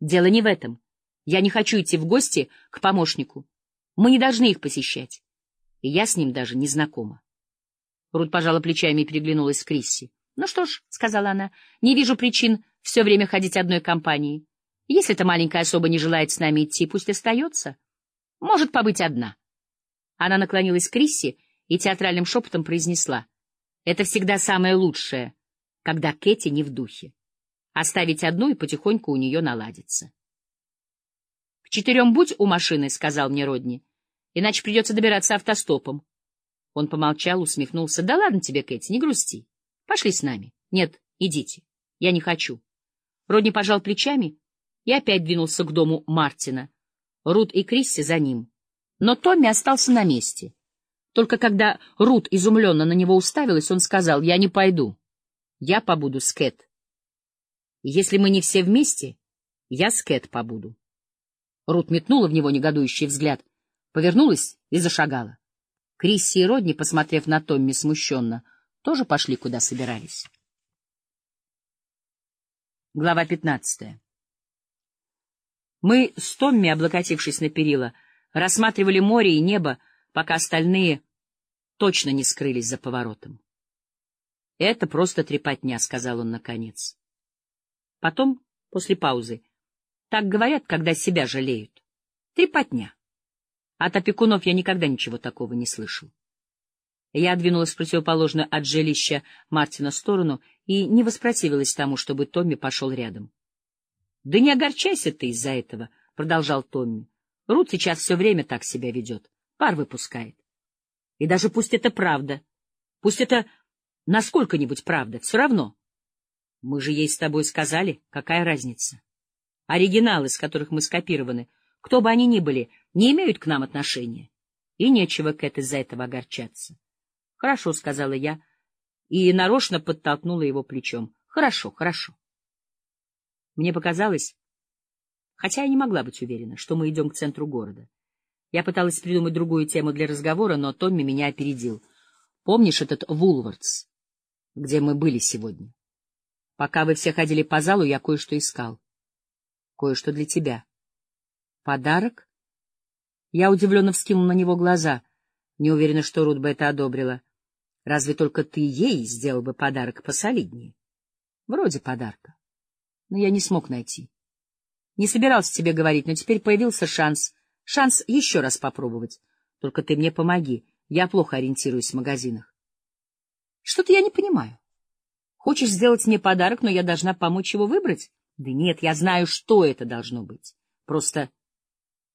Дело не в этом. Я не хочу идти в гости к помощнику. Мы не должны их посещать. И я с ним даже не знакома. Рут пожала плечами и переглянулась с Крисси. — Ну что ж, — сказала она, — не вижу причин все время ходить одной компанией. Если эта маленькая особа не желает с нами идти, пусть остается. Может побыть одна. Она наклонилась к Крисси и театральным шепотом произнесла. — Это всегда самое лучшее, когда Кэти не в духе. Оставить одну, и потихоньку у нее наладится. — К четырем будь у машины, — сказал мне Родни, — иначе придется добираться автостопом. Он помолчал, усмехнулся. — Да ладно тебе, Кэти, не грусти. Пошли с нами. — Нет, идите. Я не хочу. Родни пожал плечами и опять двинулся к дому Мартина. Рут и Крисси за ним. Но Томми остался на месте. Только когда Рут изумленно на него уставилась, он сказал, «Я не пойду. Я побуду с Кэт. Если мы не все вместе, я с Кэт побуду». Рут метнула в него негодующий взгляд, повернулась и зашагала. Крисси и Родни, посмотрев на Томми смущенно, тоже пошли, куда собирались. Глава пятнадцатая Мы с Томми, облокотившись на перила, рассматривали море и небо, пока остальные точно не скрылись за поворотом. — Это просто трепотня, — сказал он наконец. Потом, после паузы, так говорят, когда себя жалеют. Трепотня. От опекунов я никогда ничего такого не слышал. Я двинулась в противоположную от жилища Мартина сторону и не воспротивилась тому, чтобы Томми пошел рядом. — Да не огорчайся ты из-за этого, — продолжал Томми. — Рут сейчас все время так себя ведет, пар выпускает. И даже пусть это правда, пусть это насколько-нибудь правда, все равно. Мы же ей с тобой сказали, какая разница. Оригиналы, с которых мы скопированы, кто бы они ни были, не имеют к нам отношения. И нечего к этой из-за этого огорчаться. — Хорошо, — сказала я, и нарочно подтолкнула его плечом. — Хорошо, хорошо. Мне показалось, хотя я не могла быть уверена, что мы идем к центру города. Я пыталась придумать другую тему для разговора, но Томми меня опередил. Помнишь этот Вулвардс, где мы были сегодня? Пока вы все ходили по залу, я кое-что искал. Кое-что для тебя. Подарок? Я удивленно вскинул на него глаза, не уверена, что Рут бы это одобрила. Разве только ты ей сделал бы подарок посолиднее? Вроде подарка. Но я не смог найти. Не собирался тебе говорить, но теперь появился шанс. Шанс еще раз попробовать. Только ты мне помоги. Я плохо ориентируюсь в магазинах. Что-то я не понимаю. Хочешь сделать мне подарок, но я должна помочь его выбрать? Да нет, я знаю, что это должно быть. Просто...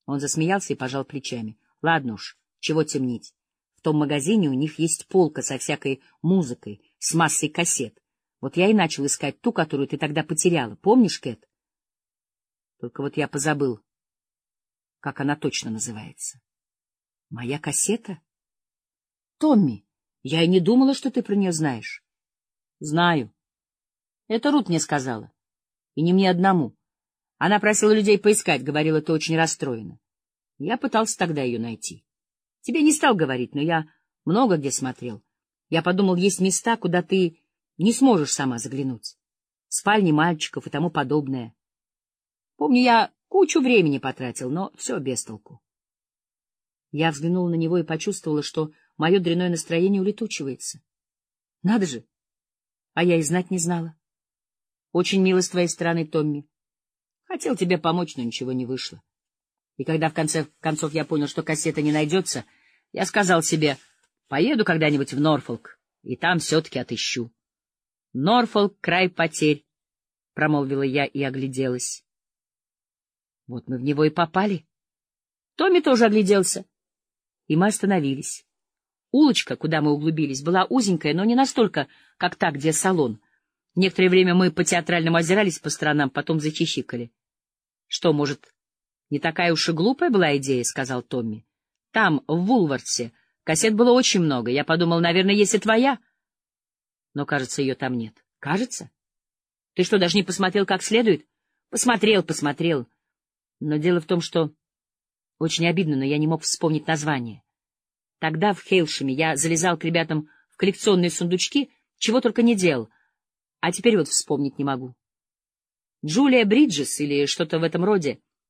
Он засмеялся и пожал плечами. Ладно уж, чего темнить том магазине у них есть полка со всякой музыкой, с массой кассет. Вот я и начал искать ту, которую ты тогда потеряла. Помнишь, Кэт? Только вот я позабыл, как она точно называется. Моя кассета? Томми, я и не думала, что ты про нее знаешь. Знаю. Это Рут мне сказала. И не мне одному. Она просила людей поискать, говорила, ты очень расстроена. Я пытался тогда ее найти. Тебе не стал говорить, но я много где смотрел. Я подумал, есть места, куда ты не сможешь сама заглянуть. Спальни мальчиков и тому подобное. Помню, я кучу времени потратил, но все без толку. Я взглянула на него и почувствовала, что мое дрянное настроение улетучивается. Надо же! А я и знать не знала. Очень мило с твоей стороны, Томми. Хотел тебе помочь, но ничего не вышло. И когда в конце концов я понял, что кассета не найдется, я сказал себе, поеду когда-нибудь в Норфолк, и там все-таки отыщу. Норфолк — край потерь, — промолвила я и огляделась. Вот мы в него и попали. Томми тоже огляделся, и мы остановились. Улочка, куда мы углубились, была узенькая, но не настолько, как та, где салон. Некоторое время мы по-театральному озирались по сторонам, потом зачищикали. Что, может, не такая уж и глупая была идея, — сказал Томми. Там, в Вулвардсе, кассет было очень много. Я подумал, наверное, есть и твоя. Но, кажется, ее там нет. Кажется? Ты что, даже не посмотрел как следует? Посмотрел, посмотрел. Но дело в том, что... Очень обидно, но я не мог вспомнить название. Тогда в Хейлшеме я залезал к ребятам в коллекционные сундучки, чего только не делал, а теперь вот вспомнить не могу. Джулия Бриджес или что-то в этом роде.